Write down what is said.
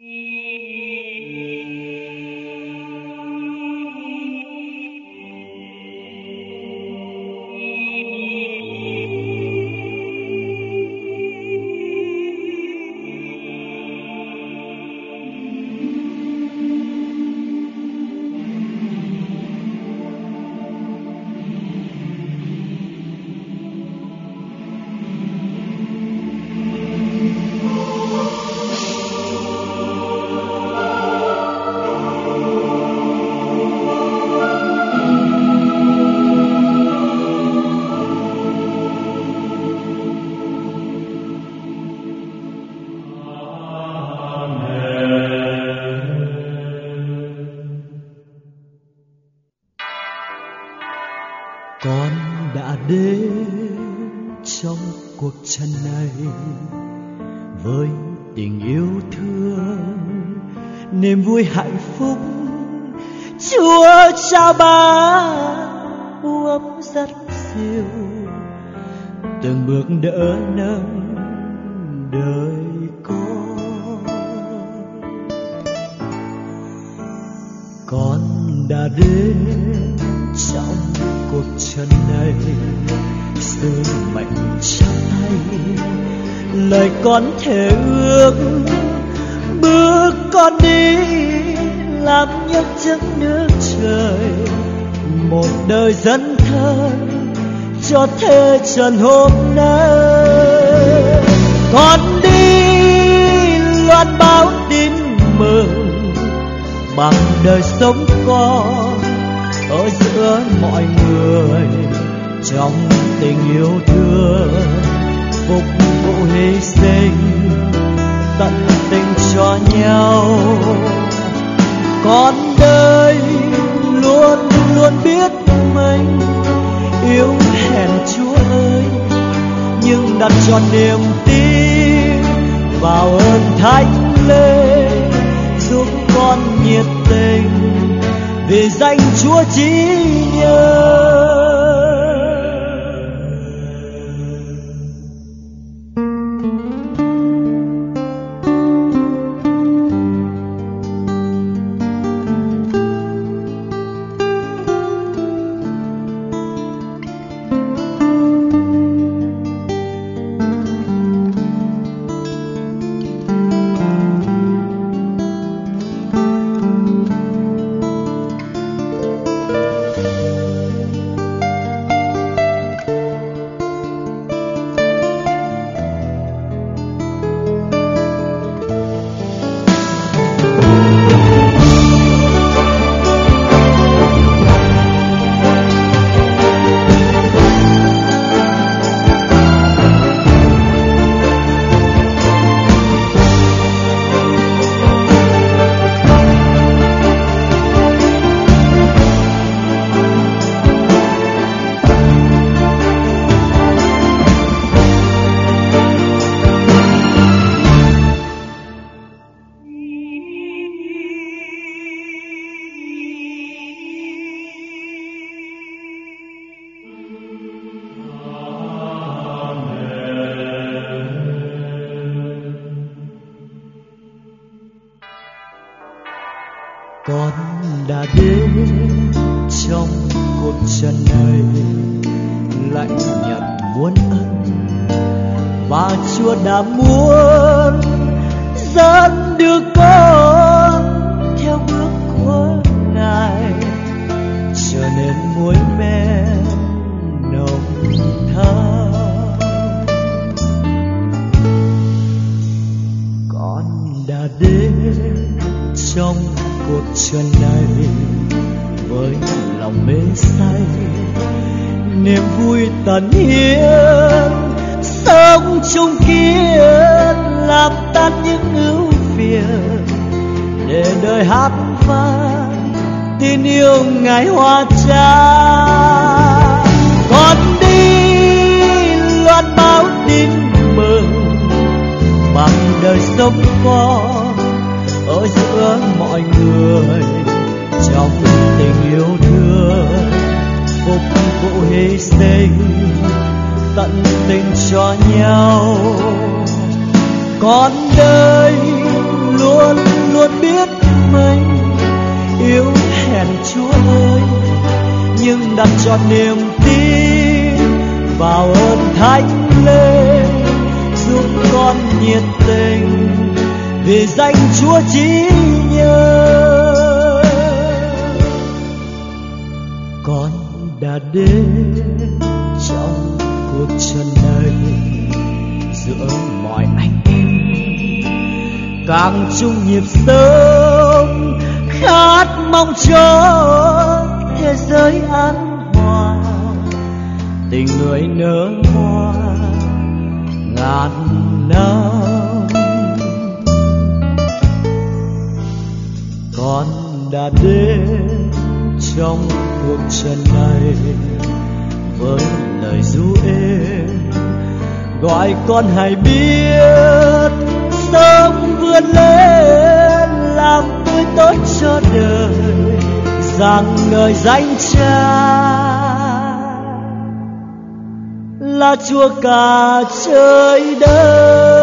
E con đã đến trong cuộc trần này với tình yêu thương, niềm vui hạnh phúc. Chúa cha ba ôm rất siêu từng bước đỡ nâng đời con. Con đã đến trong cuộc trần này. Sứ mệnh trong tay lời con thể ước, bước con đi làm nhấp chân nước trời. Một đời dân thân cho thế trần hôm nay. Con đi loan báo tin mừng, bằng đời sống con ở giữa mọi người trong tình yêu thương. Phục vụ hy sinh, tận tình cho nhau. Con đời luôn luôn biết mình, yêu hẹn chúa ơi. Nhưng đặt trọn niềm tin vào ơn thánh về danh chúa chỉ nhớ. Đã đến trong cuộc trần này. Lạnh nhạt muôn ân và chúa đã muốn dẫn đưa con theo bước của ngài. Trở nên muối men nồng thắm con đã đến trong cuộc trần này với lòng mê say, niềm vui tận hiến, sống chung kiên làm tan những ưu phiền. Để đời hát vang, tin yêu ngày hoa cha. Con đi, loan báo tin mừng, bằng đời sống con phụ hy sinh, tận tình cho nhau. Con đây luôn luôn biết mình, yêu hẹn chúa ơi. Nhưng đặt cho niềm tin vào ơn thánh lên giúp con nhiệt tình vì danh chúa chí nhân đến trong cuộc trần này, giữa mọi anh em càng chung nhịp sống, khát mong cho thế giới an hòa, tình người nở hoa, ngàn năm. Gọi con hãy biết, sớm vươn lên, làm tươi tốt cho đời, rằng ngời danh cha là chúa cả trời đất.